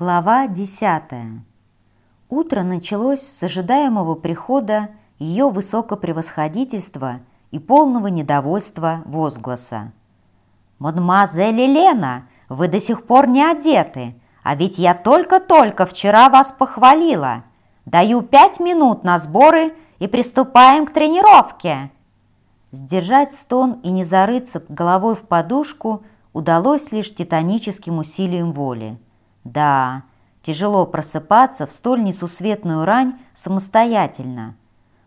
Глава 10. Утро началось с ожидаемого прихода ее высокопревосходительства и полного недовольства возгласа. «Мадемуазель Елена, вы до сих пор не одеты, а ведь я только-только вчера вас похвалила. Даю пять минут на сборы и приступаем к тренировке». Сдержать стон и не зарыться головой в подушку удалось лишь титаническим усилием воли. Да, тяжело просыпаться в столь несусветную рань самостоятельно.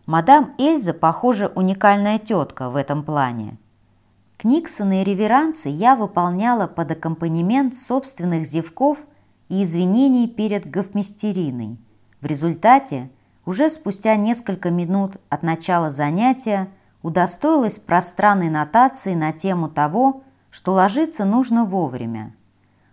Мадам Эльза, похоже, уникальная тетка в этом плане. Книксоны и реверансы я выполняла под аккомпанемент собственных зевков и извинений перед гофмистериной. В результате, уже спустя несколько минут от начала занятия, удостоилась пространной нотации на тему того, что ложиться нужно вовремя.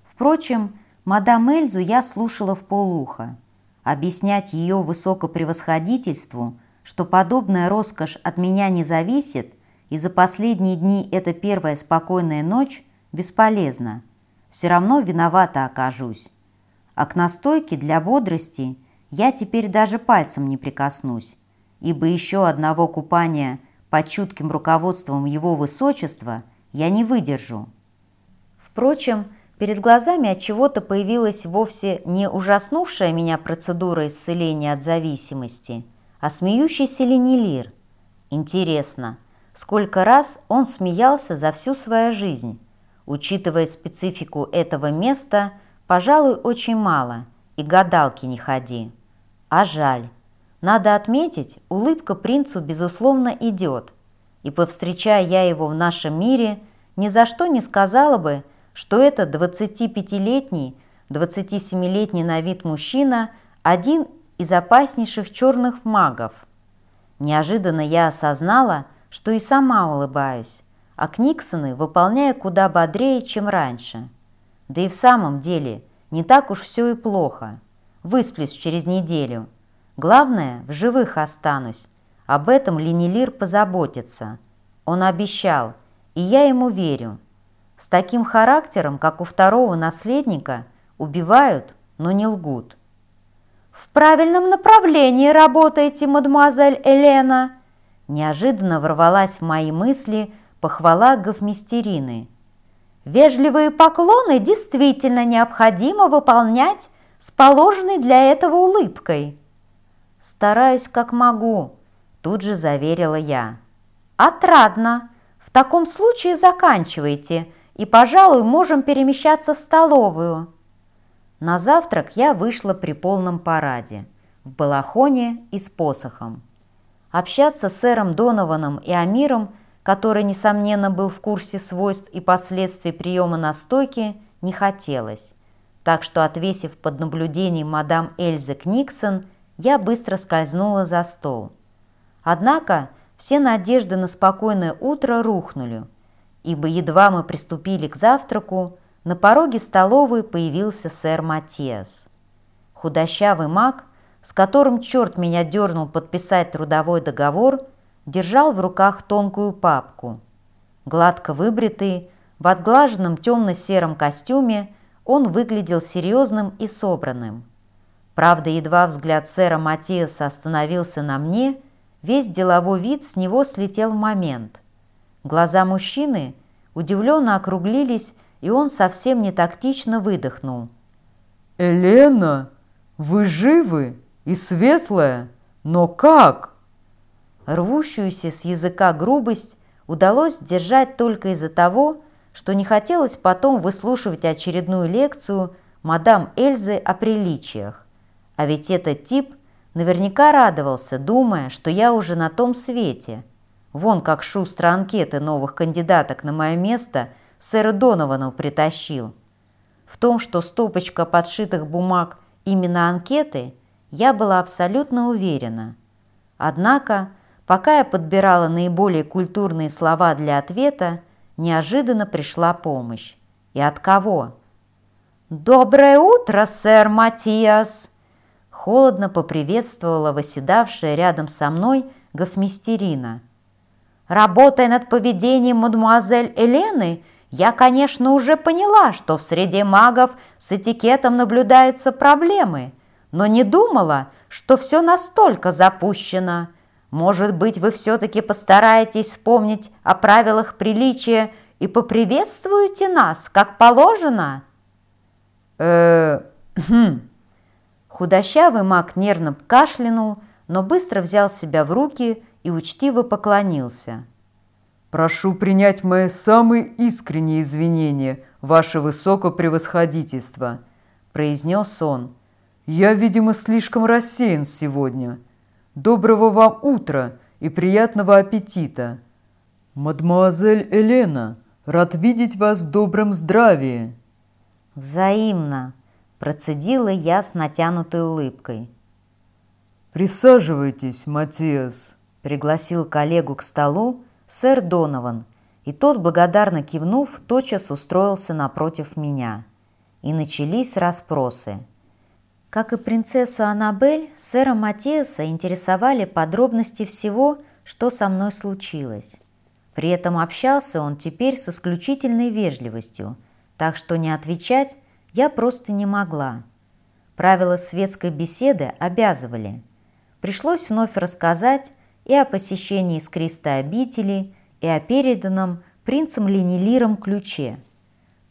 Впрочем, мадам Эльзу я слушала в полуха. Объяснять ее высокопревосходительству, что подобная роскошь от меня не зависит, и за последние дни это первая спокойная ночь, бесполезно. Все равно виновата окажусь. А к настойке для бодрости я теперь даже пальцем не прикоснусь, ибо еще одного купания – под чутким руководством его высочества я не выдержу. Впрочем, перед глазами от чего-то появилась вовсе не ужаснувшая меня процедура исцеления от зависимости, а смеющийся ленилир. Интересно, сколько раз он смеялся за всю свою жизнь? Учитывая специфику этого места, пожалуй, очень мало, и гадалки не ходи. А жаль. Надо отметить, улыбка принцу, безусловно, идет. И повстречая я его в нашем мире, ни за что не сказала бы, что это 25-летний, 27-летний на вид мужчина один из опаснейших черных магов. Неожиданно я осознала, что и сама улыбаюсь, а Книксоны выполняю куда бодрее, чем раньше. Да и в самом деле не так уж все и плохо. Высплюсь через неделю – Главное, в живых останусь. Об этом Ленилир позаботится. Он обещал, и я ему верю. С таким характером, как у второго наследника, убивают, но не лгут. «В правильном направлении работаете, мадемуазель Елена!» Неожиданно ворвалась в мои мысли похвала гофмистерины. «Вежливые поклоны действительно необходимо выполнять с положенной для этого улыбкой». «Стараюсь, как могу», – тут же заверила я. «Отрадно. В таком случае заканчивайте, и, пожалуй, можем перемещаться в столовую». На завтрак я вышла при полном параде, в балахоне и с посохом. Общаться с сэром Донованом и Амиром, который, несомненно, был в курсе свойств и последствий приема настойки, не хотелось. Так что, отвесив под наблюдением мадам Эльзы Книксон, я быстро скользнула за стол. Однако все надежды на спокойное утро рухнули, ибо едва мы приступили к завтраку, на пороге столовой появился сэр Матиас. Худощавый маг, с которым черт меня дернул подписать трудовой договор, держал в руках тонкую папку. Гладко выбритый, в отглаженном темно-сером костюме, он выглядел серьезным и собранным. Правда, едва взгляд сэра Матиаса остановился на мне, весь деловой вид с него слетел в момент. Глаза мужчины удивленно округлились, и он совсем не тактично выдохнул. «Елена, вы живы и светлая, но как?» Рвущуюся с языка грубость удалось держать только из-за того, что не хотелось потом выслушивать очередную лекцию мадам Эльзы о приличиях. А ведь этот тип наверняка радовался, думая, что я уже на том свете. Вон как шустро анкеты новых кандидаток на мое место сэра Доновану притащил. В том, что стопочка подшитых бумаг именно анкеты, я была абсолютно уверена. Однако, пока я подбирала наиболее культурные слова для ответа, неожиданно пришла помощь. И от кого? «Доброе утро, сэр Матиас!» Холодно поприветствовала восседавшая рядом со мной гофмистерина. «Работая над поведением мадемуазель Елены, Я, конечно, уже поняла, что в среде магов с этикетом наблюдаются проблемы, но не думала, что все настолько запущено. Может быть, вы все-таки постараетесь вспомнить о правилах приличия и поприветствуете нас, как положено?» э хм. Худощавый маг нервно кашлянул, но быстро взял себя в руки и учтиво поклонился. «Прошу принять мои самые искренние извинения, ваше высокопревосходительство», – произнес он. «Я, видимо, слишком рассеян сегодня. Доброго вам утра и приятного аппетита. Мадемуазель Елена, рад видеть вас в добром здравии». «Взаимно», – процедила я с натянутой улыбкой. «Присаживайтесь, Матиас», – пригласил коллегу к столу, сэр Донован, и тот, благодарно кивнув, тотчас устроился напротив меня. И начались расспросы. Как и принцессу Аннабель, сэра Матеса интересовали подробности всего, что со мной случилось. При этом общался он теперь с исключительной вежливостью, так что не отвечать я просто не могла. Правила светской беседы обязывали. Пришлось вновь рассказать, и о посещении искристой обители, и о переданном принцем Ленилиром ключе.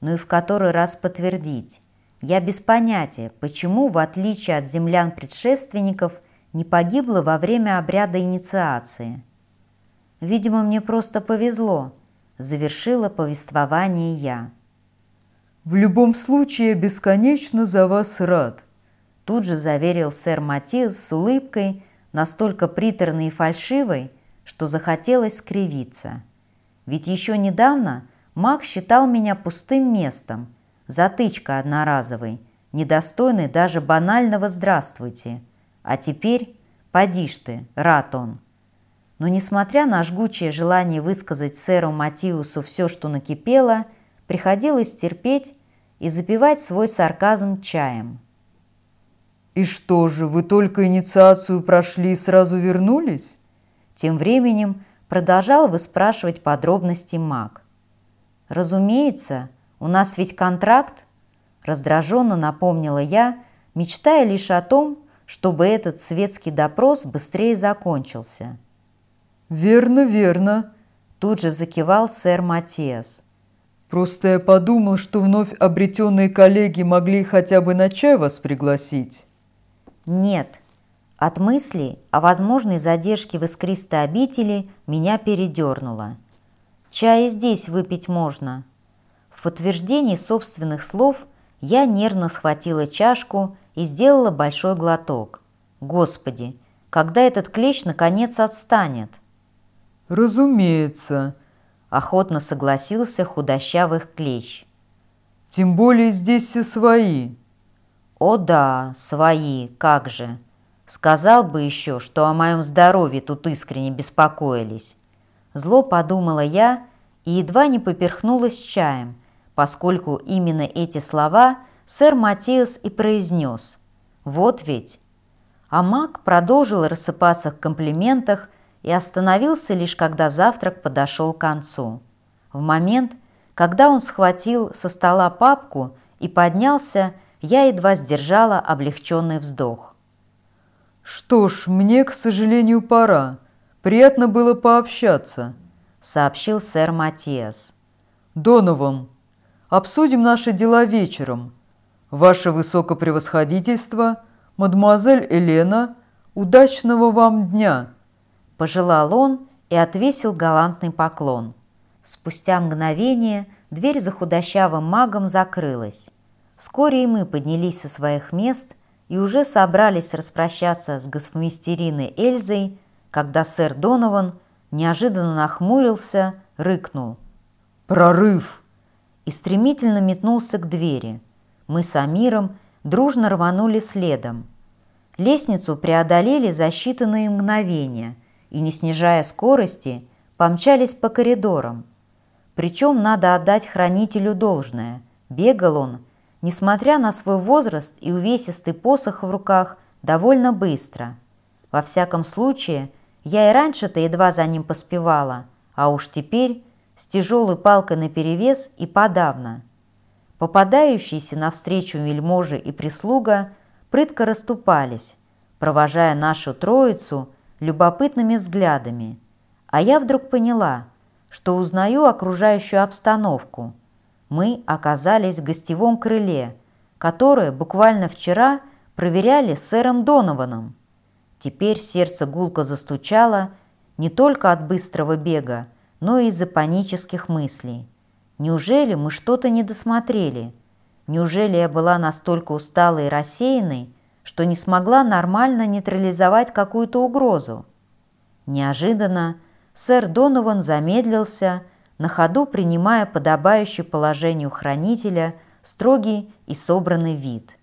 Ну и в который раз подтвердить. Я без понятия, почему, в отличие от землян-предшественников, не погибла во время обряда инициации. Видимо, мне просто повезло, завершила повествование я. «В любом случае, бесконечно за вас рад», тут же заверил сэр Матиас с улыбкой, настолько приторной и фальшивой, что захотелось скривиться. Ведь еще недавно маг считал меня пустым местом, затычка одноразовой, недостойной даже банального «здравствуйте». А теперь поди ж ты, рад он. Но несмотря на жгучее желание высказать сэру Матиусу все, что накипело, приходилось терпеть и запивать свой сарказм чаем. «И что же, вы только инициацию прошли и сразу вернулись?» Тем временем продолжал выспрашивать подробности маг. «Разумеется, у нас ведь контракт», – раздраженно напомнила я, мечтая лишь о том, чтобы этот светский допрос быстрее закончился. «Верно, верно», – тут же закивал сэр Матиас. «Просто я подумал, что вновь обретенные коллеги могли хотя бы на чай вас пригласить». Нет. От мысли о возможной задержке в искристой обители меня передернуло. Чай здесь выпить можно. В подтверждении собственных слов я нервно схватила чашку и сделала большой глоток. Господи, когда этот клещ наконец отстанет? Разумеется, охотно согласился худощавых клещ. Тем более здесь все свои. «О да, свои, как же! Сказал бы еще, что о моем здоровье тут искренне беспокоились». Зло подумала я и едва не поперхнулась чаем, поскольку именно эти слова сэр Матеус и произнес. «Вот ведь!» А маг продолжил рассыпаться в комплиментах и остановился лишь когда завтрак подошел к концу. В момент, когда он схватил со стола папку и поднялся, я едва сдержала облегченный вздох. «Что ж, мне, к сожалению, пора. Приятно было пообщаться», — сообщил сэр Матиас. «Донован, обсудим наши дела вечером. Ваше высокопревосходительство, мадемуазель Елена, удачного вам дня!» Пожелал он и отвесил галантный поклон. Спустя мгновение дверь за худощавым магом закрылась. Вскоре и мы поднялись со своих мест и уже собрались распрощаться с госмистериной Эльзой, когда сэр Донован неожиданно нахмурился, рыкнул. «Прорыв!» и стремительно метнулся к двери. Мы с Амиром дружно рванули следом. Лестницу преодолели за считанные мгновения и, не снижая скорости, помчались по коридорам. Причем надо отдать хранителю должное. Бегал он – несмотря на свой возраст и увесистый посох в руках, довольно быстро. Во всяком случае, я и раньше-то едва за ним поспевала, а уж теперь с тяжелой палкой наперевес и подавно. Попадающиеся навстречу вельможи и прислуга прытко расступались, провожая нашу троицу любопытными взглядами. А я вдруг поняла, что узнаю окружающую обстановку. Мы оказались в гостевом крыле, которое буквально вчера проверяли сэром Донованом. Теперь сердце гулко застучало не только от быстрого бега, но и из-за панических мыслей. Неужели мы что-то не досмотрели? Неужели я была настолько усталой и рассеянной, что не смогла нормально нейтрализовать какую-то угрозу? Неожиданно сэр Донован замедлился, на ходу принимая подобающий положению хранителя строгий и собранный вид.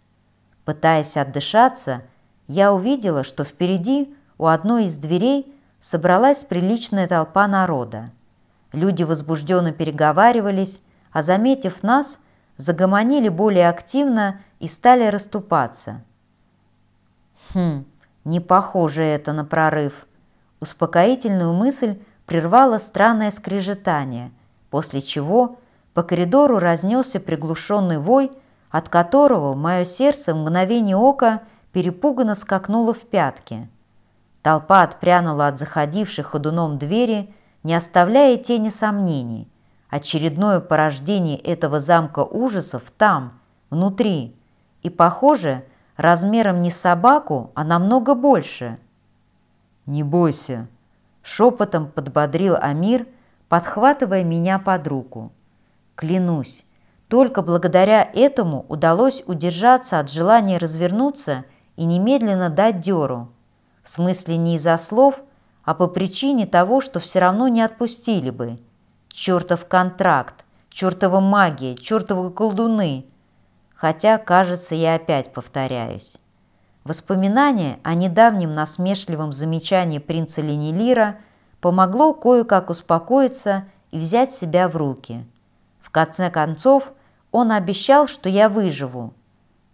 Пытаясь отдышаться, я увидела, что впереди у одной из дверей собралась приличная толпа народа. Люди возбужденно переговаривались, а, заметив нас, загомонили более активно и стали расступаться. Хм, не похоже это на прорыв. Успокоительную мысль прервало странное скрежетание, после чего по коридору разнесся приглушенный вой, от которого мое сердце в мгновение ока перепуганно скакнуло в пятки. Толпа отпрянула от заходивших ходуном двери, не оставляя тени сомнений. Очередное порождение этого замка ужасов там, внутри, и, похоже, размером не собаку, а намного больше. «Не бойся», — шепотом подбодрил Амир, подхватывая меня под руку. Клянусь, только благодаря этому удалось удержаться от желания развернуться и немедленно дать дёру. В смысле не из-за слов, а по причине того, что все равно не отпустили бы. Чертов контракт, чертова магия, чертовы колдуны. Хотя, кажется, я опять повторяюсь. Воспоминание о недавнем насмешливом замечании принца Ленилира помогло кое-как успокоиться и взять себя в руки. В конце концов, он обещал, что я выживу.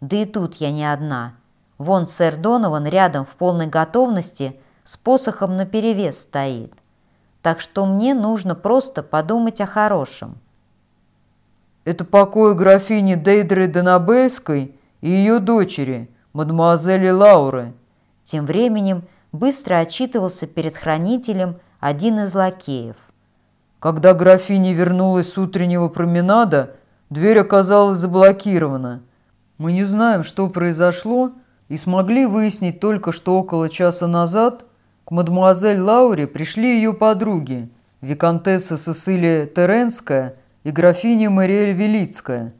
Да и тут я не одна. Вон сэр Донован рядом в полной готовности с посохом наперевес стоит. Так что мне нужно просто подумать о хорошем. Это покой графини Дейдры Донабельской и ее дочери, мадемуазели Лауры. Тем временем быстро отчитывался перед хранителем один из лакеев. Когда графиня вернулась с утреннего променада, дверь оказалась заблокирована. Мы не знаем, что произошло, и смогли выяснить только, что около часа назад к мадемуазель Лауре пришли ее подруги, виконтесса Сесилия Теренская и графиня Мариэль Велицкая.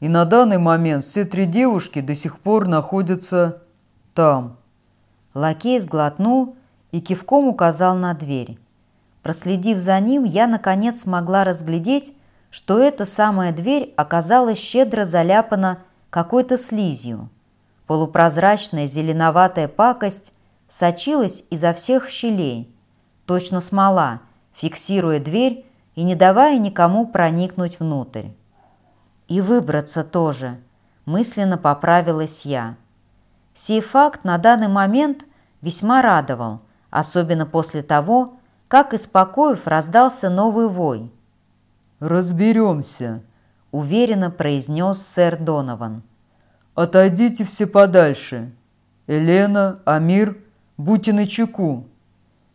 И на данный момент все три девушки до сих пор находятся там. Лакей сглотнул и кивком указал на дверь. Проследив за ним, я наконец смогла разглядеть, что эта самая дверь оказалась щедро заляпана какой-то слизью. Полупрозрачная зеленоватая пакость сочилась изо всех щелей, точно смола, фиксируя дверь и не давая никому проникнуть внутрь. И выбраться тоже, мысленно поправилась я. Сей факт на данный момент весьма радовал, особенно после того, как из покоев раздался новый вой. «Разберемся», — уверенно произнес сэр Донован. «Отойдите все подальше. Елена, Амир, будьте начеку».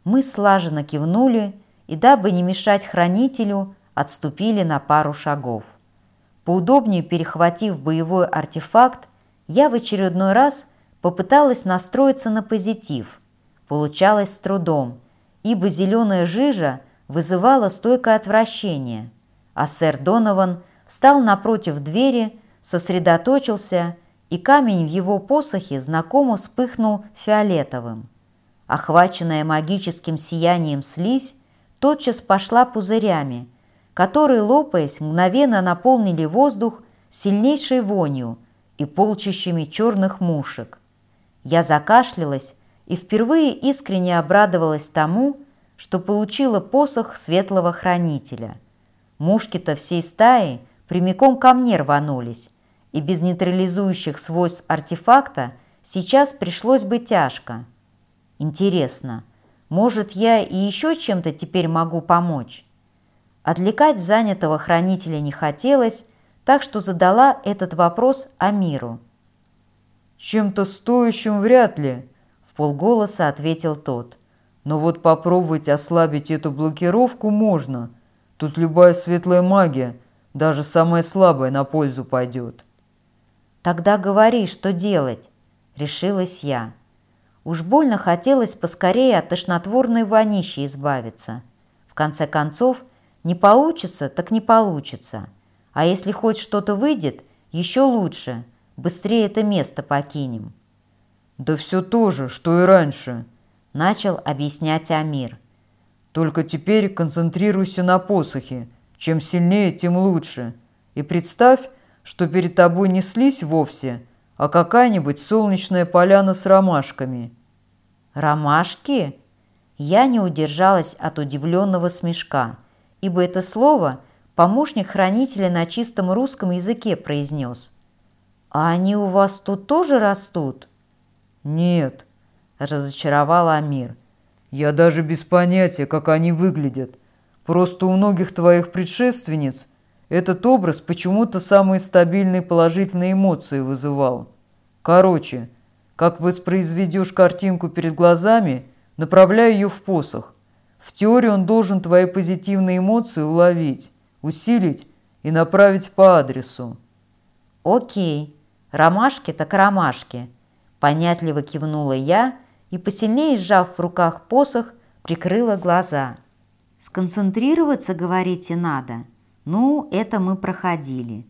Мы слаженно кивнули и, дабы не мешать хранителю, отступили на пару шагов. Поудобнее перехватив боевой артефакт, я в очередной раз попыталась настроиться на позитив. Получалось с трудом, ибо зеленая жижа вызывала стойкое отвращение, а сэр Донован встал напротив двери, сосредоточился, и камень в его посохе знакомо вспыхнул фиолетовым. Охваченная магическим сиянием слизь тотчас пошла пузырями, которые, лопаясь, мгновенно наполнили воздух сильнейшей вонью и полчищами черных мушек. Я закашлялась и впервые искренне обрадовалась тому, что получила посох светлого хранителя. Мушки-то всей стаи прямиком ко мне рванулись, и без нейтрализующих свойств артефакта сейчас пришлось бы тяжко. Интересно, может, я и еще чем-то теперь могу помочь? Отвлекать занятого хранителя не хотелось, так что задала этот вопрос Амиру. «Чем-то стоящим вряд ли», — в полголоса ответил тот. «Но вот попробовать ослабить эту блокировку можно. Тут любая светлая магия, даже самая слабая, на пользу пойдет». «Тогда говори, что делать», — решилась я. Уж больно хотелось поскорее от тошнотворной вонищи избавиться. В конце концов, не получится, так не получится. А если хоть что-то выйдет, еще лучше. Быстрее это место покинем. «Да все то же, что и раньше», — начал объяснять Амир. «Только теперь концентрируйся на посохе. Чем сильнее, тем лучше. И представь, что перед тобой не слизь вовсе, а какая-нибудь солнечная поляна с ромашками». «Ромашки?» Я не удержалась от удивленного смешка, ибо это слово помощник хранителя на чистом русском языке произнес. «А они у вас тут тоже растут?» «Нет», – разочаровал Амир. «Я даже без понятия, как они выглядят. Просто у многих твоих предшественниц этот образ почему-то самые стабильные положительные эмоции вызывал. Короче, как воспроизведешь картинку перед глазами, направляй ее в посох. В теории он должен твои позитивные эмоции уловить, усилить и направить по адресу. «Окей, ромашки так ромашки», – понятливо кивнула я и, посильнее сжав в руках посох, прикрыла глаза. «Сконцентрироваться, говорите, надо?» Ну, это мы проходили.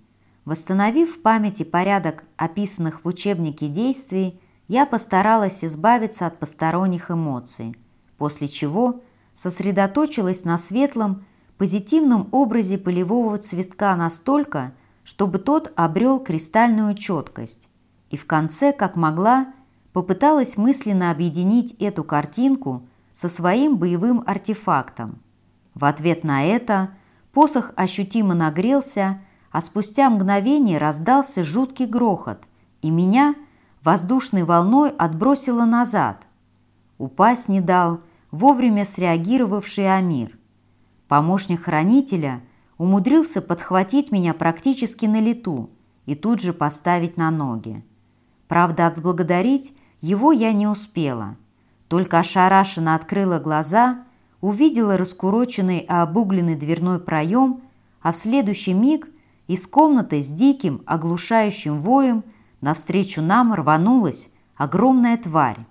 Восстановив в памяти порядок описанных в учебнике действий, я постаралась избавиться от посторонних эмоций, после чего сосредоточилась на светлом, позитивном образе полевого цветка настолько, чтобы тот обрел кристальную четкость, и в конце, как могла, попыталась мысленно объединить эту картинку со своим боевым артефактом. В ответ на это – Посох ощутимо нагрелся, а спустя мгновение раздался жуткий грохот, и меня воздушной волной отбросило назад. Упасть не дал вовремя среагировавший Амир. Помощник хранителя умудрился подхватить меня практически на лету и тут же поставить на ноги. Правда, отблагодарить его я не успела, только ошарашенно открыла глаза – увидела раскуроченный и обугленный дверной проем, а в следующий миг из комнаты с диким, оглушающим воем навстречу нам рванулась огромная тварь.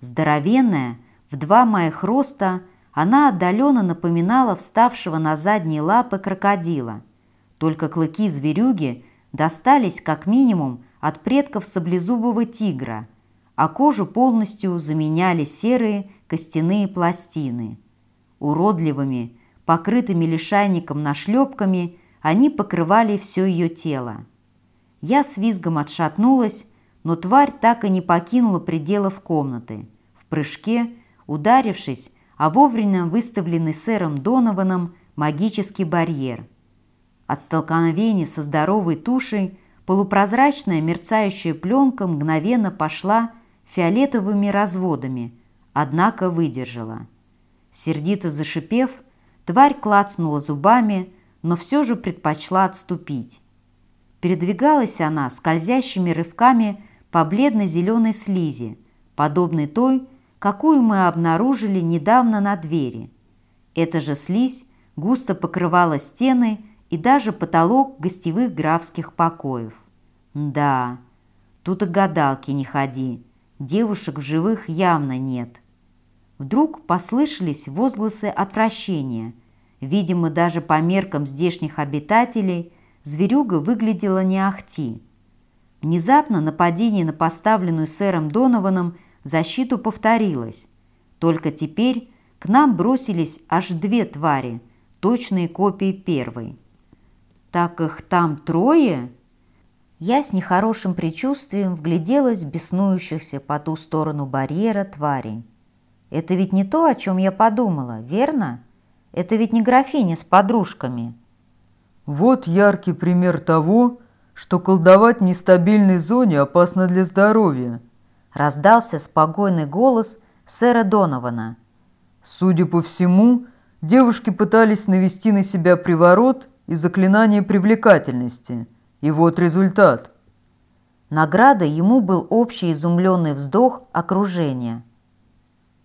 Здоровенная, в два моих роста, она отдаленно напоминала вставшего на задние лапы крокодила. Только клыки зверюги достались как минимум от предков саблезубого тигра, а кожу полностью заменяли серые костяные пластины. Уродливыми, покрытыми лишайником нашлепками, они покрывали все ее тело. Я с визгом отшатнулась, но тварь так и не покинула пределов комнаты. В прыжке, ударившись, а вовремя выставленный сэром Донованом магический барьер. От столкновения со здоровой тушей полупрозрачная мерцающая пленка мгновенно пошла фиолетовыми разводами, однако выдержала. Сердито зашипев, тварь клацнула зубами, но все же предпочла отступить. Передвигалась она скользящими рывками по бледно-зеленой слизи, подобной той, какую мы обнаружили недавно на двери. Эта же слизь густо покрывала стены и даже потолок гостевых графских покоев. Да, тут и гадалки не ходи, девушек в живых явно нет. Вдруг послышались возгласы отвращения. Видимо, даже по меркам здешних обитателей зверюга выглядела не ахти. Внезапно нападение на поставленную сэром Донованом защиту повторилось. Только теперь к нам бросились аж две твари, точные копии первой. «Так их там трое?» Я с нехорошим предчувствием вгляделась в беснующихся по ту сторону барьера тварей. Это ведь не то, о чем я подумала, верно? Это ведь не графиня с подружками. Вот яркий пример того, что колдовать в нестабильной зоне опасно для здоровья. Раздался спокойный голос сэра Донована. Судя по всему, Девушки пытались навести на себя приворот и заклинание привлекательности. И вот результат. Наградой ему был общий изумленный вздох окружения.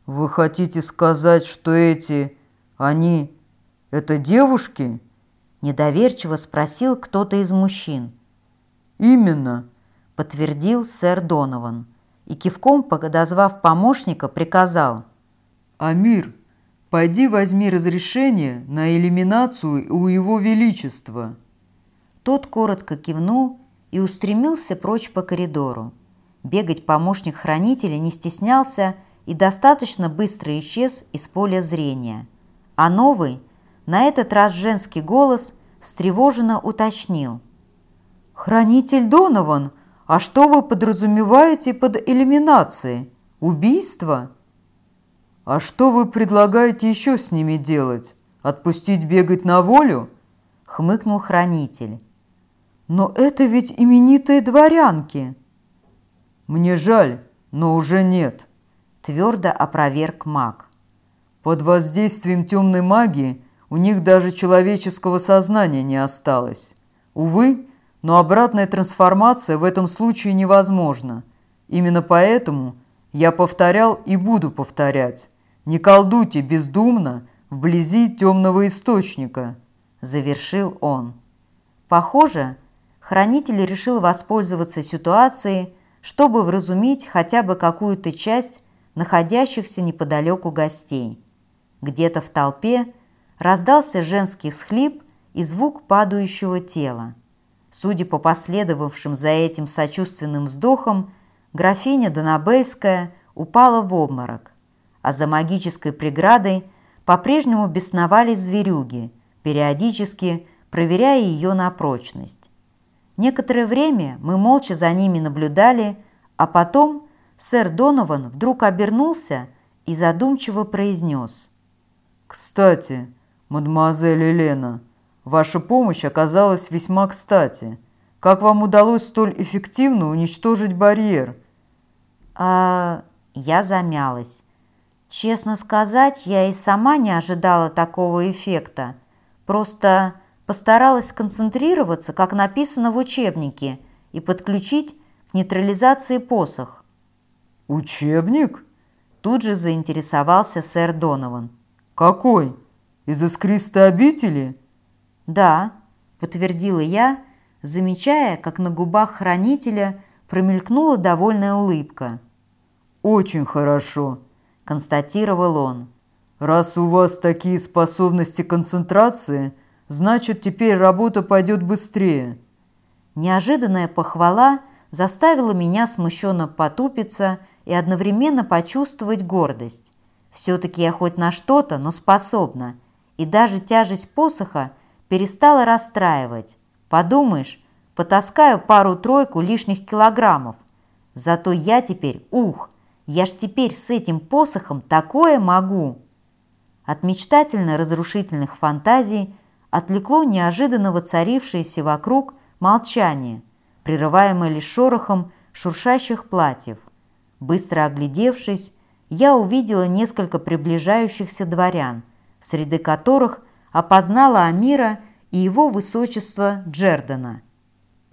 «Вы хотите сказать, что эти... они... это девушки?» Недоверчиво спросил кто-то из мужчин. «Именно», — подтвердил сэр Донован и кивком, подозвав помощника, приказал. «Амир, пойди возьми разрешение на элиминацию у его величества». Тот коротко кивнул и устремился прочь по коридору. Бегать помощник хранителя не стеснялся и достаточно быстро исчез из поля зрения. А новый, на этот раз женский голос, встревоженно уточнил. «Хранитель Донован, а что вы подразумеваете под элиминацией? Убийство?» «А что вы предлагаете еще с ними делать? Отпустить бегать на волю?» — хмыкнул хранитель. «Но это ведь именитые дворянки!» «Мне жаль, но уже нет», — твердо опроверг маг. «Под воздействием темной магии у них даже человеческого сознания не осталось. Увы, но обратная трансформация в этом случае невозможна. Именно поэтому я повторял и буду повторять. Не колдуйте бездумно вблизи темного источника», — завершил он. Похоже, хранитель решил воспользоваться ситуацией, чтобы вразумить хотя бы какую-то часть находящихся неподалеку гостей. Где-то в толпе раздался женский всхлип и звук падающего тела. Судя по последовавшим за этим сочувственным вздохам, графиня Донабельская упала в обморок а за магической преградой по-прежнему бесновались зверюги, периодически проверяя ее на прочность. Некоторое время мы молча за ними наблюдали, а потом сэр Донован вдруг обернулся и задумчиво произнес. «Кстати, мадемуазель Елена, ваша помощь оказалась весьма кстати. Как вам удалось столь эффективно уничтожить барьер?» «А...» Я замялась. Честно сказать, я и сама не ожидала такого эффекта. Просто постаралась сконцентрироваться, как написано в учебнике, и подключить к нейтрализации посох. «Учебник?» Тут же заинтересовался сэр Донован. «Какой? Из искристой обители?» «Да», — подтвердила я, замечая, как на губах хранителя промелькнула довольная улыбка. «Очень хорошо», констатировал он. «Раз у вас такие способности концентрации, значит, теперь работа пойдет быстрее». Неожиданная похвала заставила меня смущенно потупиться и одновременно почувствовать гордость. Все-таки я хоть на что-то, но способна, и даже тяжесть посоха перестала расстраивать. Подумаешь, потаскаю пару-тройку лишних килограммов. Зато я теперь, ух, я ж теперь с этим посохом такое могу!» От мечтательно-разрушительных фантазий отвлекло неожиданно воцарившееся вокруг молчание, прерываемое лишь шорохом шуршащих платьев. Быстро оглядевшись, я увидела несколько приближающихся дворян, среди которых опознала Амира и его высочество Джердана.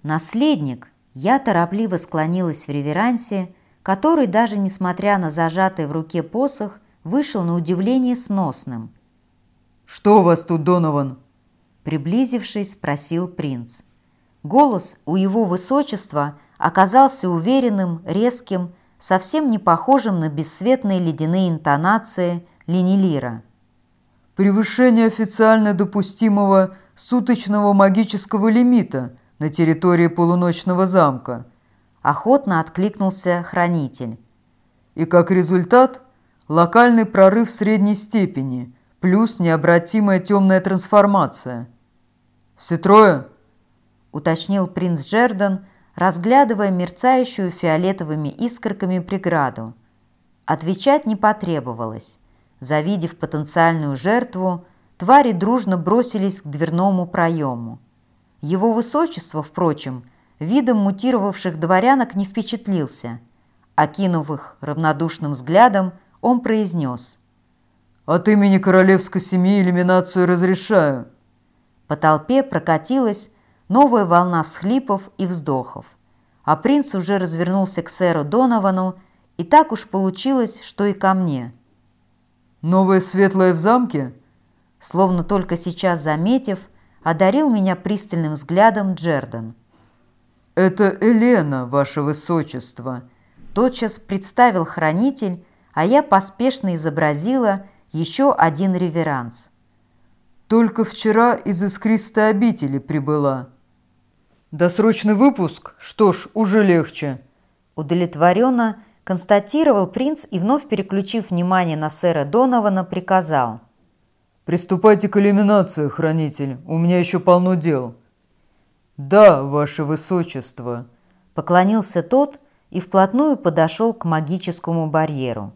Наследник, я торопливо склонилась в реверансе, который, даже несмотря на зажатый в руке посох, вышел на удивление сносным. «Что у вас тут, Донован?» Приблизившись, спросил принц. Голос у его высочества оказался уверенным, резким, совсем не похожим на бесцветные ледяные интонации Ленилира. «Превышение официально допустимого суточного магического лимита на территории полуночного замка», охотно откликнулся хранитель. И как результат локальный прорыв средней степени плюс необратимая темная трансформация. «Все трое?» – уточнил принц Джердан, разглядывая мерцающую фиолетовыми искорками преграду. Отвечать не потребовалось. Завидев потенциальную жертву, твари дружно бросились к дверному проему. Его высочество, впрочем, – видом мутировавших дворянок не впечатлился. Окинув их равнодушным взглядом, он произнес. От имени королевской семьи иллюминацию разрешаю». По толпе прокатилась новая волна всхлипов и вздохов. А принц уже развернулся к сэру Доновану, и так уж получилось, что и ко мне. «Новое светлое в замке?» Словно только сейчас заметив, одарил меня пристальным взглядом Джердан. «Это Елена, ваше высочество», – тотчас представил хранитель, а я поспешно изобразила еще один реверанс. «Только вчера из искристой обители прибыла». «Досрочный выпуск? Что ж, уже легче». Удовлетворенно констатировал принц и, вновь переключив внимание на сэра Донована, приказал. «Приступайте к элиминации, хранитель. У меня еще полно дел». «Да, ваше высочество», — поклонился тот и вплотную подошел к магическому барьеру.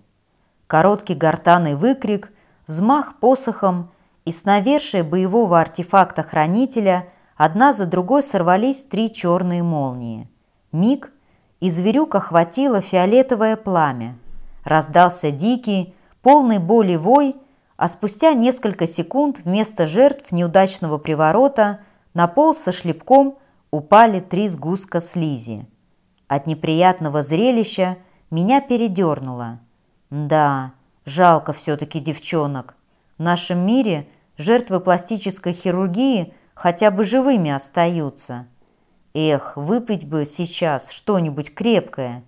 Короткий гортанный выкрик, взмах посохом и с навершия боевого артефакта хранителя одна за другой сорвались три черные молнии. Миг, и зверюк охватило фиолетовое пламя. Раздался дикий, полный боли вой, а спустя несколько секунд вместо жертв неудачного приворота на пол со шлепком упали три сгустка слизи. От неприятного зрелища меня передернуло. Да, жалко все-таки девчонок. В нашем мире жертвы пластической хирургии хотя бы живыми остаются. Эх, выпить бы сейчас что-нибудь крепкое.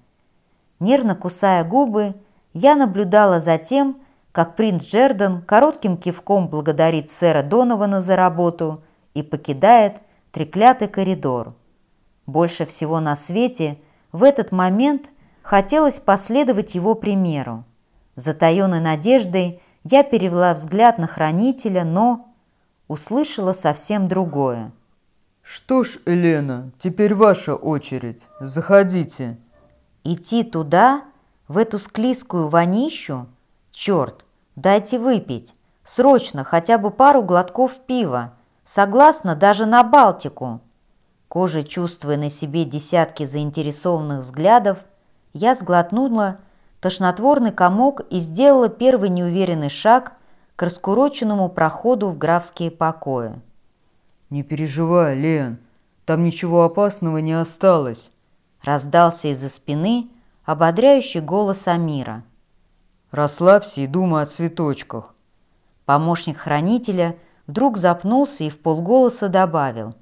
Нервно кусая губы, я наблюдала за тем, как принц Джердан коротким кивком благодарит сэра Донована за работу – и покидает треклятый коридор. Больше всего на свете в этот момент хотелось последовать его примеру. Затаенной надеждой я перевела взгляд на хранителя, но услышала совсем другое. «Что ж, Елена, теперь ваша очередь. Заходите». «Идти туда, в эту склизкую вонищу? Черт, дайте выпить. Срочно, хотя бы пару глотков пива. Согласна даже на Балтику. Кожей чувствуя на себе десятки заинтересованных взглядов, я сглотнула тошнотворный комок и сделала первый неуверенный шаг к раскуроченному проходу в графские покои. «Не переживай, Лен, там ничего опасного не осталось», раздался из-за спины ободряющий голос Амира. «Расслабься и думай о цветочках». Помощник хранителя – Вдруг запнулся и в полголоса добавил.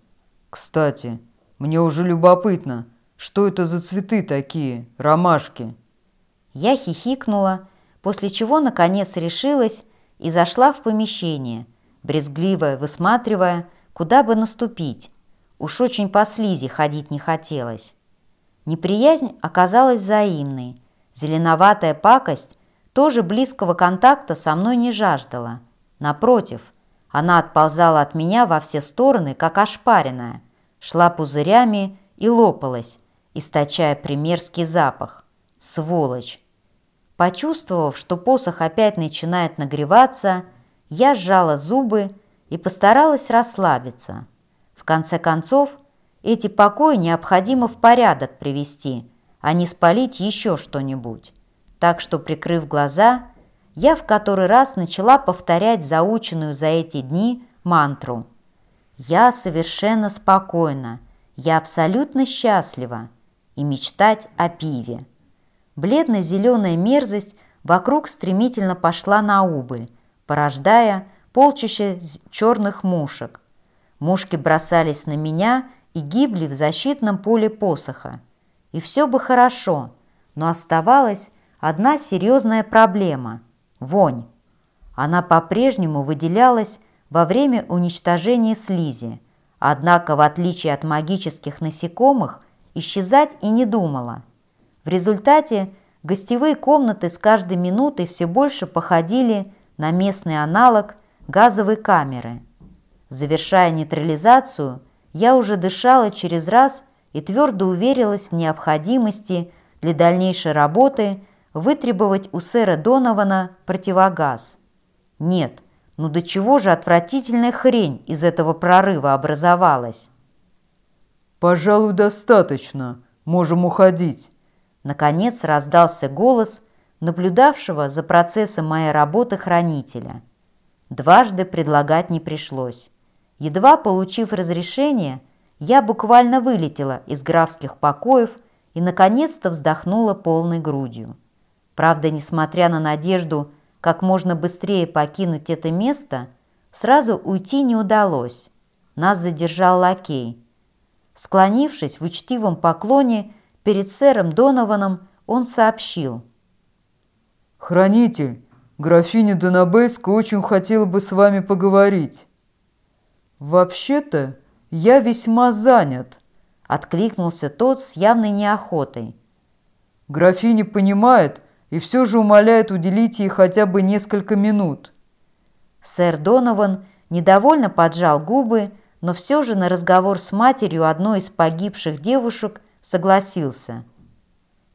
«Кстати, мне уже любопытно, что это за цветы такие, ромашки?» Я хихикнула, после чего наконец решилась и зашла в помещение, брезгливо высматривая, куда бы наступить. Уж очень по слизи ходить не хотелось. Неприязнь оказалась взаимной. Зеленоватая пакость тоже близкого контакта со мной не жаждала. Напротив – она отползала от меня во все стороны, как ошпаренная, шла пузырями и лопалась, источая примерский запах. Сволочь! Почувствовав, что посох опять начинает нагреваться, я сжала зубы и постаралась расслабиться. В конце концов, эти покои необходимо в порядок привести, а не спалить еще что-нибудь. Так что, прикрыв глаза, я в который раз начала повторять заученную за эти дни мантру. «Я совершенно спокойна, я абсолютно счастлива» и мечтать о пиве. Бледно-зеленая мерзость вокруг стремительно пошла на убыль, порождая полчища черных мушек. Мушки бросались на меня и гибли в защитном поле посоха. И все бы хорошо, но оставалась одна серьезная проблема – Вонь. Она по-прежнему выделялась во время уничтожения слизи, однако, в отличие от магических насекомых, исчезать и не думала. В результате гостевые комнаты с каждой минутой все больше походили на местный аналог газовой камеры. Завершая нейтрализацию, я уже дышала через раз и твердо уверилась в необходимости для дальнейшей работы вытребовать у сэра Донована противогаз. Нет, ну до чего же отвратительная хрень из этого прорыва образовалась? «Пожалуй, достаточно. Можем уходить». Наконец раздался голос наблюдавшего за процессом моей работы хранителя. Дважды предлагать не пришлось. Едва получив разрешение, я буквально вылетела из графских покоев и, наконец-то, вздохнула полной грудью. Правда, несмотря на надежду как можно быстрее покинуть это место, сразу уйти не удалось. Нас задержал лакей. Склонившись в учтивом поклоне перед сэром Донованом, он сообщил. «Хранитель, графиня Донабейска очень хотела бы с вами поговорить». «Вообще-то я весьма занят», — откликнулся тот с явной неохотой. «Графиня понимает и все же умоляет уделить ей хотя бы несколько минут». Сэр Донован недовольно поджал губы, но все же на разговор с матерью одной из погибших девушек согласился.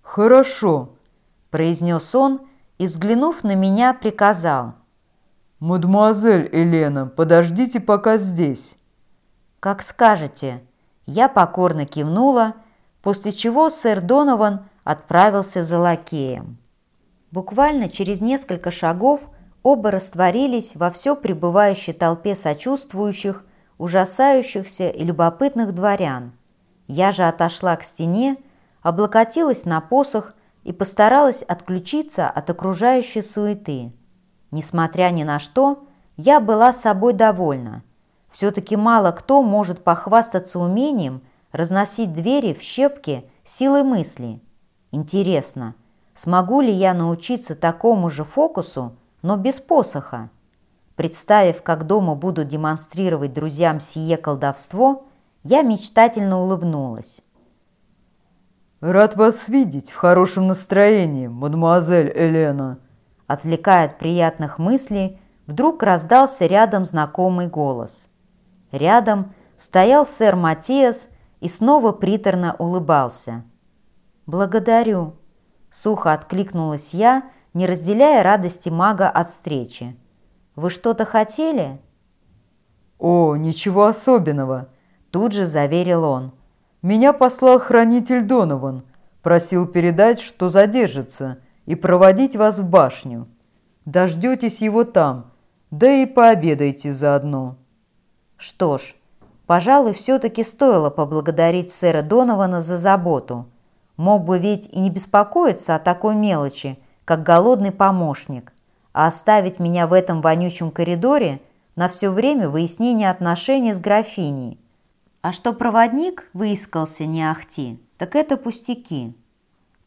«Хорошо», – произнес он и, взглянув на меня, приказал. «Мадемуазель Елена, подождите пока здесь». «Как скажете». Я покорно кивнула, после чего сэр Донован отправился за лакеем. Буквально через несколько шагов оба растворились во все пребывающей толпе сочувствующих, ужасающихся и любопытных дворян. Я же отошла к стене, облокотилась на посох и постаралась отключиться от окружающей суеты. Несмотря ни на что, я была собой довольна. Все-таки мало кто может похвастаться умением разносить двери в щепки силой мысли. Интересно, смогу ли я научиться такому же фокусу, но без посоха? Представив, как дома буду демонстрировать друзьям сие колдовство, я мечтательно улыбнулась. «Рад вас видеть в хорошем настроении, мадемуазель Елена!» Отвлекая от приятных мыслей, вдруг раздался рядом знакомый голос. Рядом стоял сэр Матиас и снова приторно улыбался. «Благодарю!» – сухо откликнулась я, не разделяя радости мага от встречи. «Вы что-то хотели?» «О, ничего особенного!» – тут же заверил он. «Меня послал хранитель Донован. Просил передать, что задержится, и проводить вас в башню. Дождетесь его там, да и пообедайте заодно». Что ж, пожалуй, все-таки стоило поблагодарить сэра Донована за заботу. Мог бы ведь и не беспокоиться о такой мелочи, как голодный помощник, а оставить меня в этом вонючем коридоре на все время выяснения отношений с графиней. А что проводник выискался не ахти, так это пустяки.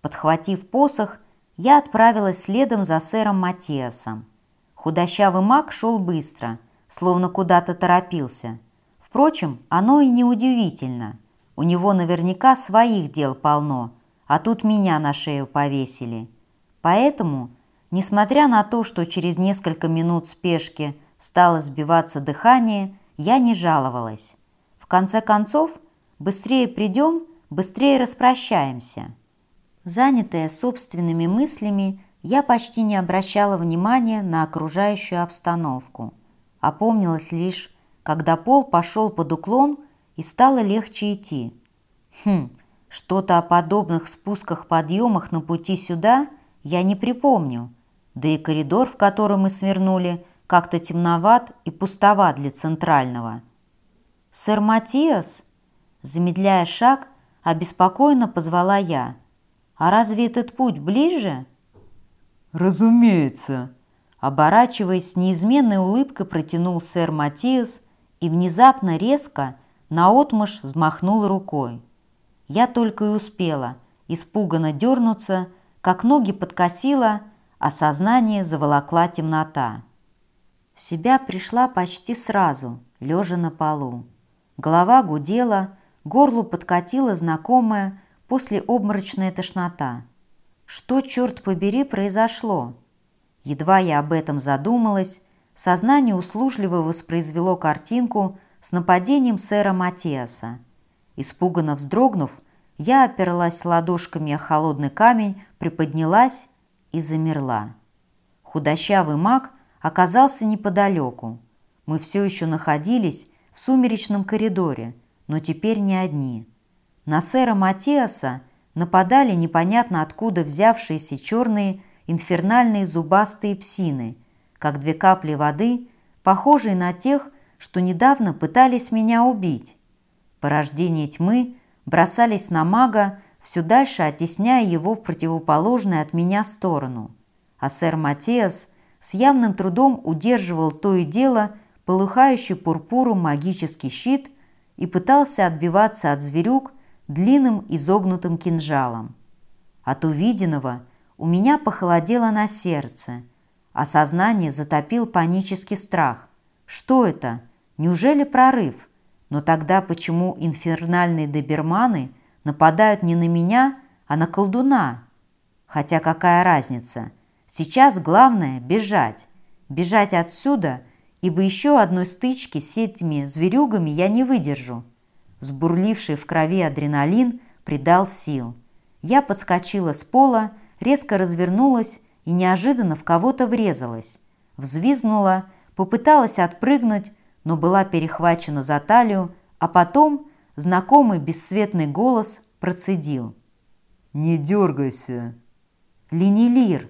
Подхватив посох, я отправилась следом за сэром Матиасом. Худощавый маг шел быстро, словно куда-то торопился. Впрочем, оно и не удивительно. У него наверняка своих дел полно, а тут меня на шею повесили. Поэтому, несмотря на то, что через несколько минут спешки стало сбиваться дыхание, я не жаловалась. В конце концов, быстрее придем, быстрее распрощаемся. Занятая собственными мыслями, я почти не обращала внимания на окружающую обстановку. Опомнилась лишь, когда пол пошел под уклон и стало легче идти. Хм, что-то о подобных спусках-подъемах на пути сюда я не припомню. Да и коридор, в котором мы свернули, как-то темноват и пустоват для центрального. «Сэр Матиас?» Замедляя шаг, обеспокоенно позвала я. «А разве этот путь ближе?» «Разумеется!» Оборачиваясь с неизменной улыбкой, протянул сэр Матиас и внезапно резко наотмашь взмахнул рукой. Я только и успела испуганно дернуться, как ноги подкосила, а сознание заволокла темнота. В себя пришла почти сразу, лежа на полу. Голова гудела, горлу подкатила знакомая после обморочная тошнота. Что, черт побери, произошло? Едва я об этом задумалась, сознание услужливо воспроизвело картинку с нападением сэра Матиаса. Испуганно вздрогнув, я оперлась ладошками о холодный камень, приподнялась и замерла. Худощавый маг оказался неподалеку. Мы все еще находились в сумеречном коридоре, но теперь не одни. На сэра Матиаса нападали непонятно откуда взявшиеся черные инфернальные зубастые псины, как две капли воды, похожие на тех, что недавно пытались меня убить. Порождение тьмы бросались на мага, все дальше оттесняя его в противоположную от меня сторону. А сэр Матиас с явным трудом удерживал то и дело полыхающий пурпуром магический щит и пытался отбиваться от зверюк длинным изогнутым кинжалом. От увиденного у меня похолодело на сердце, а сознание затопил панический страх. Что это? Неужели прорыв? Но тогда почему инфернальные доберманы нападают не на меня, а на колдуна? Хотя какая разница? Сейчас главное – бежать. Бежать отсюда, ибо еще одной стычки с этими зверюгами я не выдержу. Сбурливший в крови адреналин придал сил. Я подскочила с пола, резко развернулась и неожиданно в кого-то врезалась. Взвизгнула, попыталась отпрыгнуть, но была перехвачена за талию, а потом знакомый бесцветный голос процедил. «Не дергайся!» Ленилир,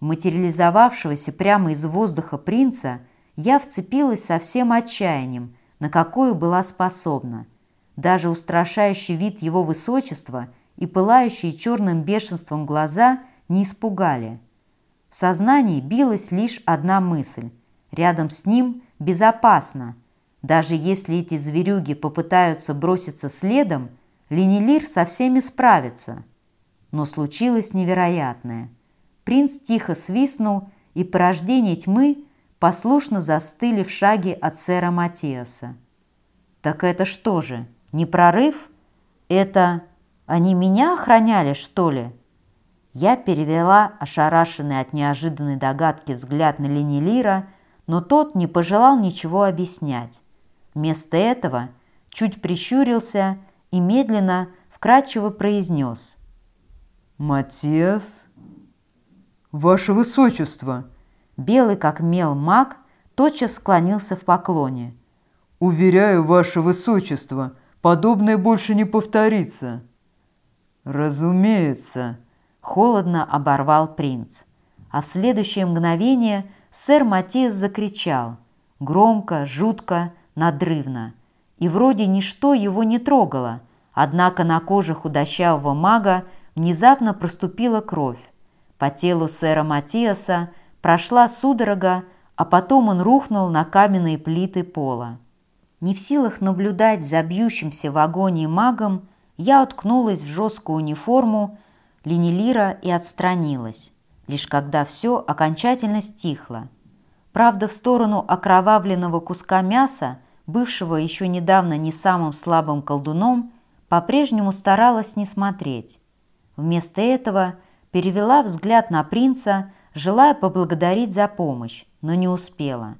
материализовавшегося прямо из воздуха принца, я вцепилась со всем отчаянием, на какое была способна. Даже устрашающий вид его высочества и пылающие черным бешенством глаза не испугали. В сознании билась лишь одна мысль. Рядом с ним безопасно. Даже если эти зверюги попытаются броситься следом, Ленилир со всеми справится. Но случилось невероятное. Принц тихо свистнул, и порождение тьмы послушно застыли в шаге от сэра Матиаса. «Так это что же, не прорыв? Это они меня охраняли, что ли?» Я перевела ошарашенный от неожиданной догадки взгляд на Ленилира но тот не пожелал ничего объяснять. Вместо этого чуть прищурился и медленно, вкрадчиво произнес. «Матиас?» «Ваше Высочество!» Белый, как мел маг, тотчас склонился в поклоне. «Уверяю, Ваше Высочество, подобное больше не повторится». «Разумеется», — холодно оборвал принц. А в следующее мгновение Сэр Матиас закричал, громко, жутко, надрывно. И вроде ничто его не трогало, однако на коже худощавого мага внезапно проступила кровь. По телу сэра Матиаса прошла судорога, а потом он рухнул на каменные плиты пола. Не в силах наблюдать за бьющимся в агонии магом, я уткнулась в жесткую униформу Ленилира и отстранилась лишь когда все окончательно стихло. Правда, в сторону окровавленного куска мяса, бывшего еще недавно не самым слабым колдуном, по-прежнему старалась не смотреть. Вместо этого перевела взгляд на принца, желая поблагодарить за помощь, но не успела.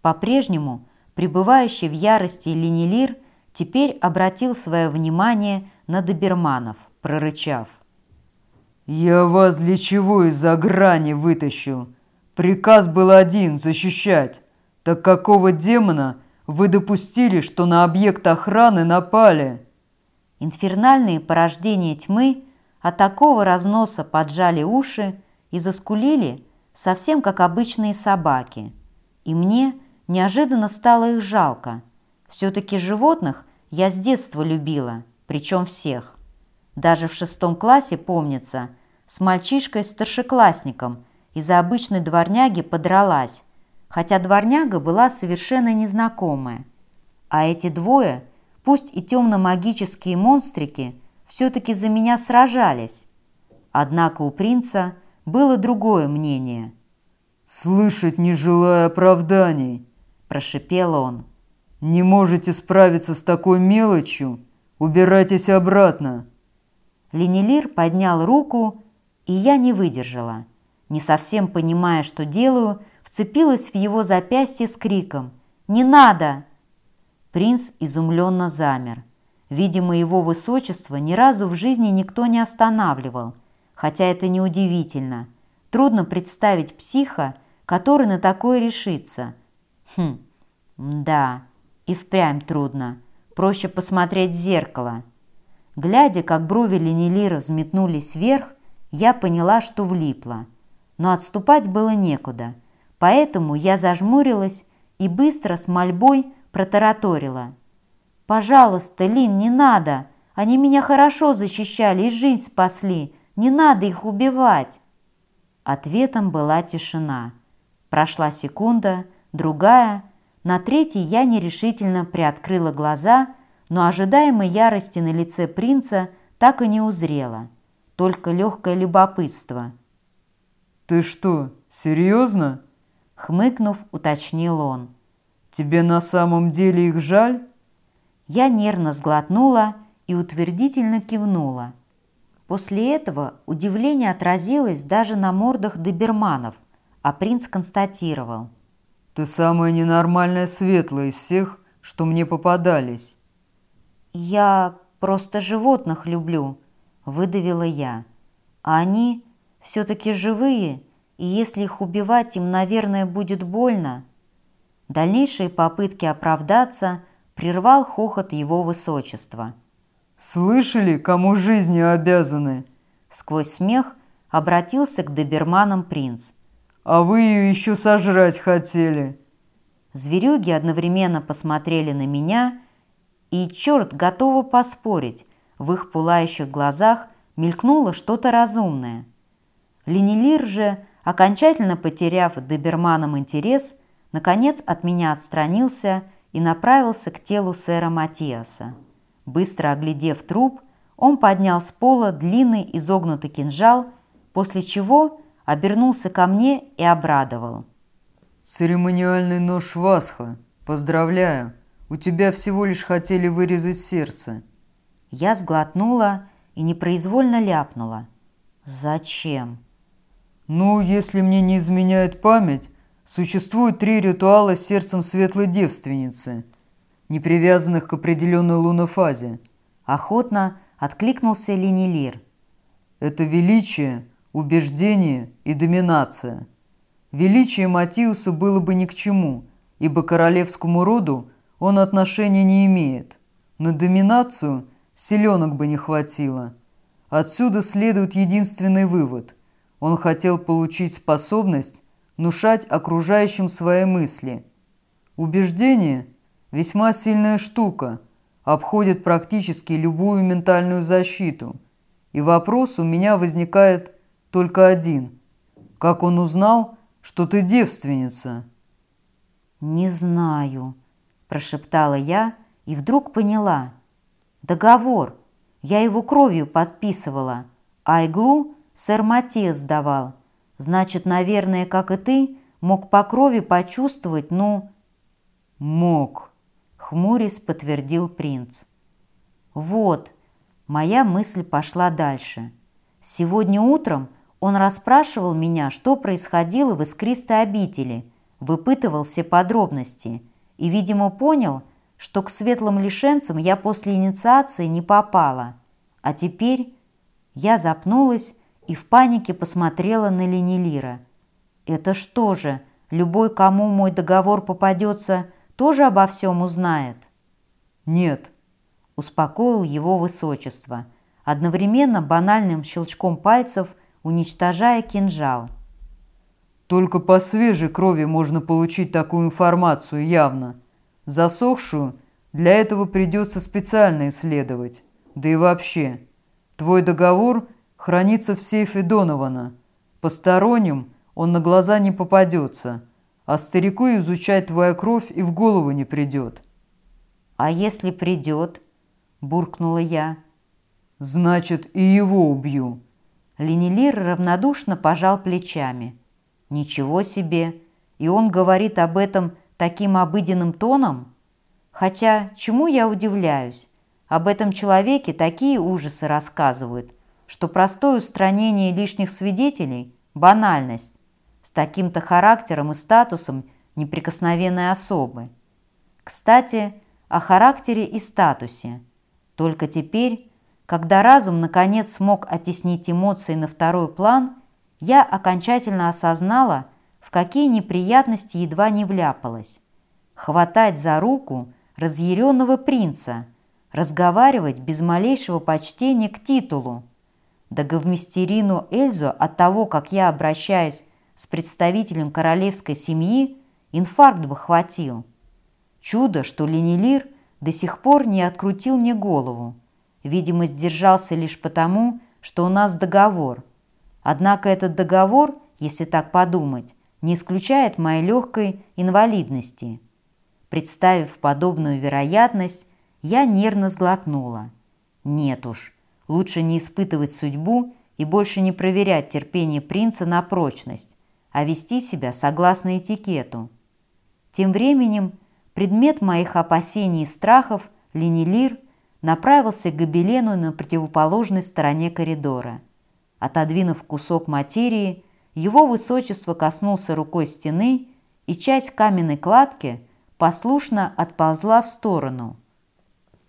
По-прежнему пребывающий в ярости Ленилир теперь обратил свое внимание на доберманов, прорычав – «Я вас для чего из-за грани вытащил? Приказ был один – защищать. Так какого демона вы допустили, что на объект охраны напали?» Инфернальные порождения тьмы от такого разноса поджали уши и заскулили, совсем как обычные собаки. И мне неожиданно стало их жалко. Все-таки животных я с детства любила, причем всех. Даже в шестом классе, помнится, с мальчишкой-старшеклассником из-за обычной дворняги подралась, хотя дворняга была совершенно незнакомая. А эти двое, пусть и темно-магические монстрики, все-таки за меня сражались. Однако у принца было другое мнение. «Слышать не желая оправданий», – прошипел он. «Не можете справиться с такой мелочью? Убирайтесь обратно». Ленилир поднял руку, и я не выдержала. Не совсем понимая, что делаю, вцепилась в его запястье с криком «Не надо!». Принц изумленно замер. Видимо, его высочество ни разу в жизни никто не останавливал, хотя это неудивительно. Трудно представить психа, который на такое решится. Хм, да, и впрямь трудно. Проще посмотреть в зеркало. Глядя, как брови Ленилира взметнулись вверх, я поняла, что влипла. но отступать было некуда, поэтому я зажмурилась и быстро с мольбой протараторила. «Пожалуйста, Лин, не надо! Они меня хорошо защищали и жизнь спасли! Не надо их убивать!» Ответом была тишина. Прошла секунда, другая. На третьей я нерешительно приоткрыла глаза, но ожидаемой ярости на лице принца так и не узрела. Только легкое любопытство. «Ты что, серьезно?» Хмыкнув, уточнил он. «Тебе на самом деле их жаль?» Я нервно сглотнула и утвердительно кивнула. После этого удивление отразилось даже на мордах доберманов, а принц констатировал. «Ты самая ненормальная светлая из всех, что мне попадались». «Я просто животных люблю», – выдавила я. «А они все-таки живые, и если их убивать, им, наверное, будет больно». Дальнейшие попытки оправдаться прервал хохот его высочества. «Слышали, кому жизнью обязаны?» Сквозь смех обратился к доберманам принц. «А вы ее еще сожрать хотели!» Зверюги одновременно посмотрели на меня, и, черт, готовы поспорить, в их пылающих глазах мелькнуло что-то разумное. Ленилир же, окончательно потеряв доберманам интерес, наконец от меня отстранился и направился к телу сэра Матиаса. Быстро оглядев труп, он поднял с пола длинный изогнутый кинжал, после чего обернулся ко мне и обрадовал. «Церемониальный нож Васха. Поздравляю. У тебя всего лишь хотели вырезать сердце». Я сглотнула и непроизвольно ляпнула. «Зачем?» «Ну, если мне не изменяет память, существует три ритуала с сердцем светлой девственницы, не привязанных к определенной лунофазе». Охотно откликнулся Ленилир. «Это величие, убеждение и доминация. Величие Матиусу было бы ни к чему, ибо королевскому роду он отношения не имеет. На доминацию селенок бы не хватило. Отсюда следует единственный вывод. Он хотел получить способность внушать окружающим свои мысли. Убеждение – весьма сильная штука, обходит практически любую ментальную защиту. И вопрос у меня возникает только один. Как он узнал, что ты девственница?» «Не знаю», – прошептала я и вдруг поняла. «Договор. Я его кровью подписывала, а иглу сэр Матиас сдавал. Значит, наверное, как и ты, мог по крови почувствовать, ну...» «Мог», – хмурясь подтвердил принц. «Вот, моя мысль пошла дальше. Сегодня утром – он расспрашивал меня, что происходило в искристой обители, выпытывал все подробности и, видимо, понял, что к светлым лишенцам я после инициации не попала. А теперь я запнулась и в панике посмотрела на Ленилира. «Это что же, любой, кому мой договор попадется, тоже обо всем узнает?» «Нет», – успокоил его высочество, одновременно банальным щелчком пальцев – уничтожая кинжал. Только по свежей крови можно получить такую информацию явно. Засохшую для этого придется специально исследовать. Да и вообще, твой договор хранится в сейфе Донована. Посторонним он на глаза не попадется, а старику изучать твою кровь и в голову не придет. «А если придет?» – буркнула я. «Значит, и его убью», Ленилир равнодушно пожал плечами. «Ничего себе! И он говорит об этом таким обыденным тоном? Хотя, чему я удивляюсь? Об этом человеке такие ужасы рассказывают, что простое устранение лишних свидетелей – банальность, с таким-то характером и статусом неприкосновенной особы. Кстати, о характере и статусе. Только теперь когда разум наконец смог оттеснить эмоции на второй план, я окончательно осознала, в какие неприятности едва не вляпалась. Хватать за руку разъяренного принца, разговаривать без малейшего почтения к титулу. да говмистерину Эльзу от того, как я обращаюсь с представителем королевской семьи, инфаркт бы хватил. Чудо, что Ленилир до сих пор не открутил мне голову. Видимо, сдержался лишь потому, что у нас договор. Однако этот договор, если так подумать, не исключает моей легкой инвалидности. Представив подобную вероятность, я нервно сглотнула. Нет уж, лучше не испытывать судьбу и больше не проверять терпение принца на прочность, а вести себя согласно этикету. Тем временем предмет моих опасений и страхов, Ленилир, направился к гобелену на противоположной стороне коридора. Отодвинув кусок материи, его высочество коснулся рукой стены, и часть каменной кладки послушно отползла в сторону.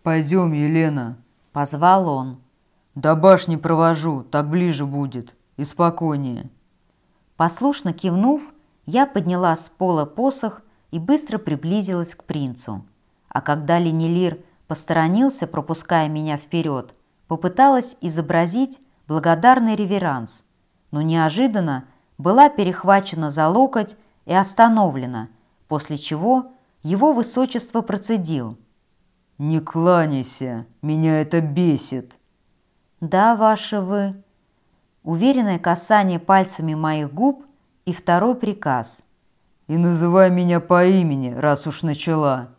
«Пойдем, Елена», — позвал он. «До башни провожу, так ближе будет и спокойнее». Послушно кивнув, я подняла с пола посох и быстро приблизилась к принцу. А когда Ленилир посторонился, пропуская меня вперед, попыталась изобразить благодарный реверанс, но неожиданно была перехвачена за локоть и остановлена, после чего его высочество процедил. «Не кланяйся, меня это бесит». «Да, ваше вы...» Уверенное касание пальцами моих губ и второй приказ. «И называй меня по имени, раз уж начала».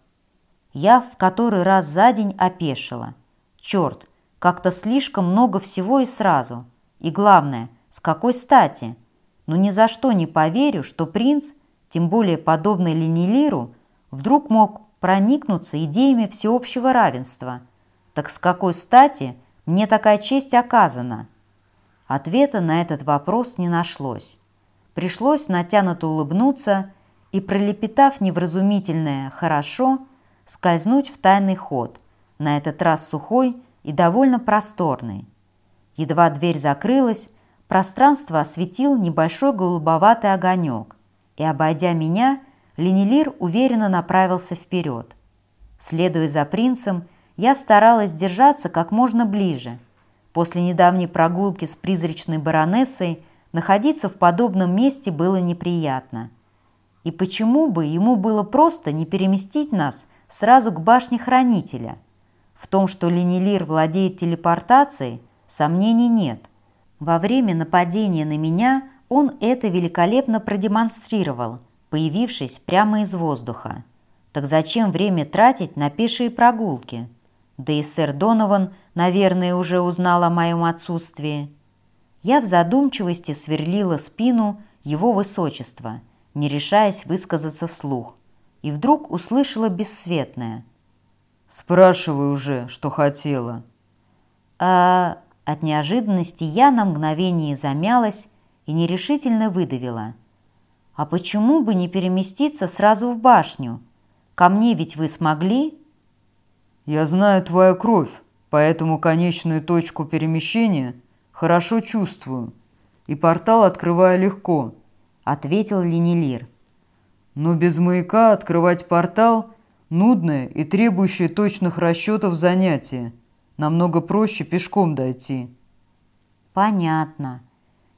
Я в который раз за день опешила. Черт, как-то слишком много всего и сразу. И главное, с какой стати? Но ни за что не поверю, что принц, тем более подобный Ленилиру, вдруг мог проникнуться идеями всеобщего равенства. Так с какой стати мне такая честь оказана? Ответа на этот вопрос не нашлось. Пришлось натянуто улыбнуться и, пролепетав невразумительное «хорошо», скользнуть в тайный ход, на этот раз сухой и довольно просторный. Едва дверь закрылась, пространство осветил небольшой голубоватый огонек, и, обойдя меня, Ленилир уверенно направился вперед. Следуя за принцем, я старалась держаться как можно ближе. После недавней прогулки с призрачной баронессой находиться в подобном месте было неприятно. И почему бы ему было просто не переместить нас сразу к башне Хранителя? В том, что Ленилир владеет телепортацией, сомнений нет. Во время нападения на меня он это великолепно продемонстрировал, появившись прямо из воздуха. Так зачем время тратить на пешие прогулки? Да и сэр Донован, наверное, уже узнал о моем отсутствии. Я в задумчивости сверлила спину его высочества, не решаясь высказаться вслух, и вдруг услышала бесцветное. «Спрашивай уже, что хотела». А от неожиданности я на мгновение замялась и нерешительно выдавила. «А почему бы не переместиться сразу в башню? Ко мне ведь вы смогли?» «Я знаю твою кровь, поэтому конечную точку перемещения хорошо чувствую, и портал открываю легко», — ответил Ленилир. «Но без маяка открывать портал — нудное и требующее точных расчетов занятие. Намного проще пешком дойти». «Понятно».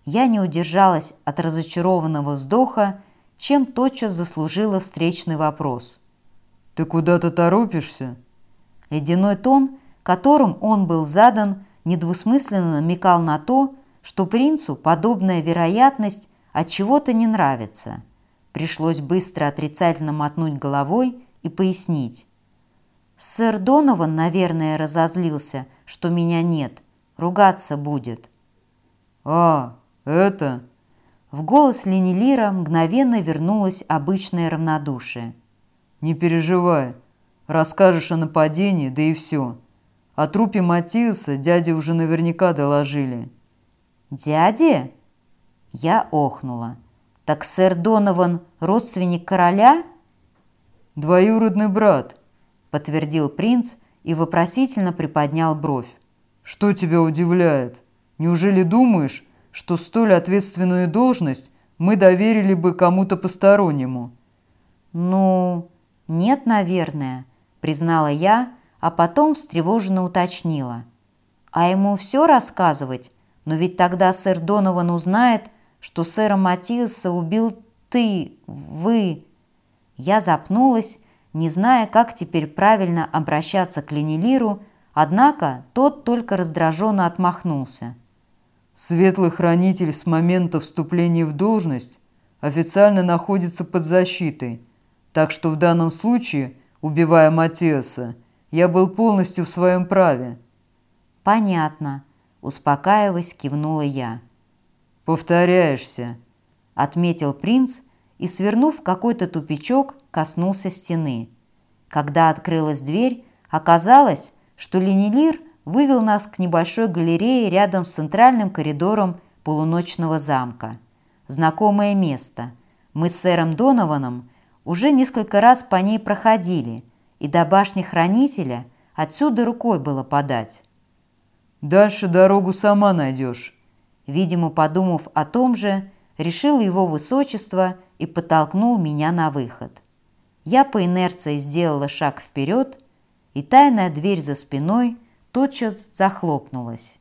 Я не удержалась от разочарованного вздоха, чем тотчас заслужила встречный вопрос. «Ты куда-то торопишься?» Ледяной тон, которым он был задан, недвусмысленно намекал на то, что принцу подобная вероятность от чего-то не нравится. Пришлось быстро отрицательно мотнуть головой и пояснить. Сэр Донован, наверное, разозлился, что меня нет. Ругаться будет. «А, это...» В голос Ленилира мгновенно вернулось обычное равнодушие. «Не переживай, Расскажешь о нападении, да и все. О трупе Матиаса дяде уже наверняка доложили». «Дяде?» Я охнула. «Так сэр Донован родственник короля?» «Двоюродный брат», — подтвердил принц и вопросительно приподнял бровь. «Что тебя удивляет? Неужели думаешь, что столь ответственную должность мы доверили бы кому-то постороннему?» «Ну, нет, наверное признала я, а потом встревоженно уточнила. «А ему все рассказывать? Но ведь тогда сэр Донован узнает, что сэра Матиаса убил ты, вы. Я запнулась, не зная, как теперь правильно обращаться к Ленилиру, однако тот только раздраженно отмахнулся. Светлый хранитель с момента вступления в должность официально находится под защитой, так что в данном случае, убивая Матиаса, я был полностью в своем праве. «Понятно», — успокаиваясь, кивнула я. «Повторяешься», — отметил принц и, свернув какой-то тупичок, коснулся стены. Когда открылась дверь, оказалось, что Ленилир вывел нас к небольшой галерее рядом с центральным коридором полуночного замка. Знакомое место. Мы с сэром Донованом уже несколько раз по ней проходили, и до башни Хранителя отсюда рукой было подать. «Дальше дорогу сама найдешь». Видимо, подумав о том же, решил его высочество и подтолкнул меня на выход. Я по инерции сделала шаг вперед, и тайная дверь за спиной тотчас захлопнулась.